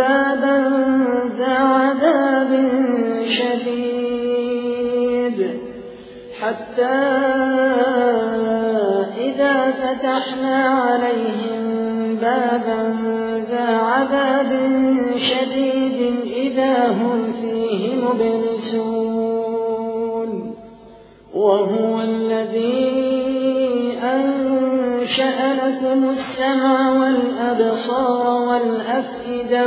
بابا ذا عذاب شديد. حتى إذا فتحنا عليهم بابا ذا عذاب شديد إذا هم فيه مبلسون. وهو الذي أنشأ لكم السمع والأبصار والأفئدة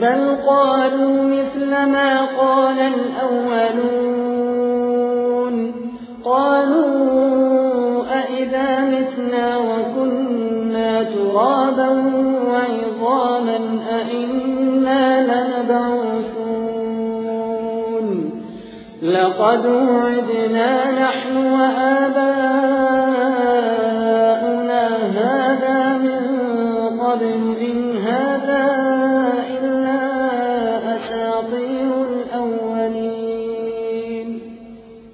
بل قالوا مثل ما قال الأولون قالوا أئذا متنا وكنا ترابا وعظاما أئنا لنبعثون لقد وعدنا نحن وآباؤنا هذا من قبل إن هذا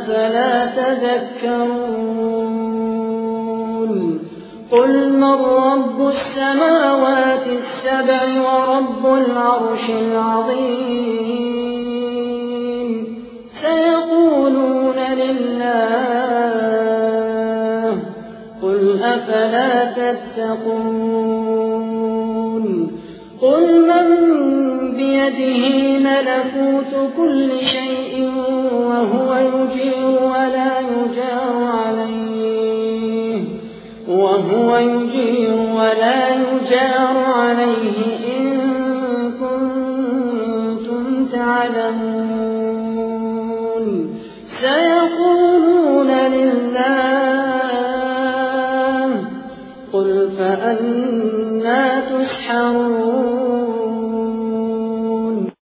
أفلا تذكرون قل من رب السماوات السبع ورب العرش العظيم سيقولون لله قل أفلا تتقون قل من بيده ملكوت كل شيء يجير ولا يجار عليه إن كنتم تعلمون. سيقولون لله قل فأنا تسحرون.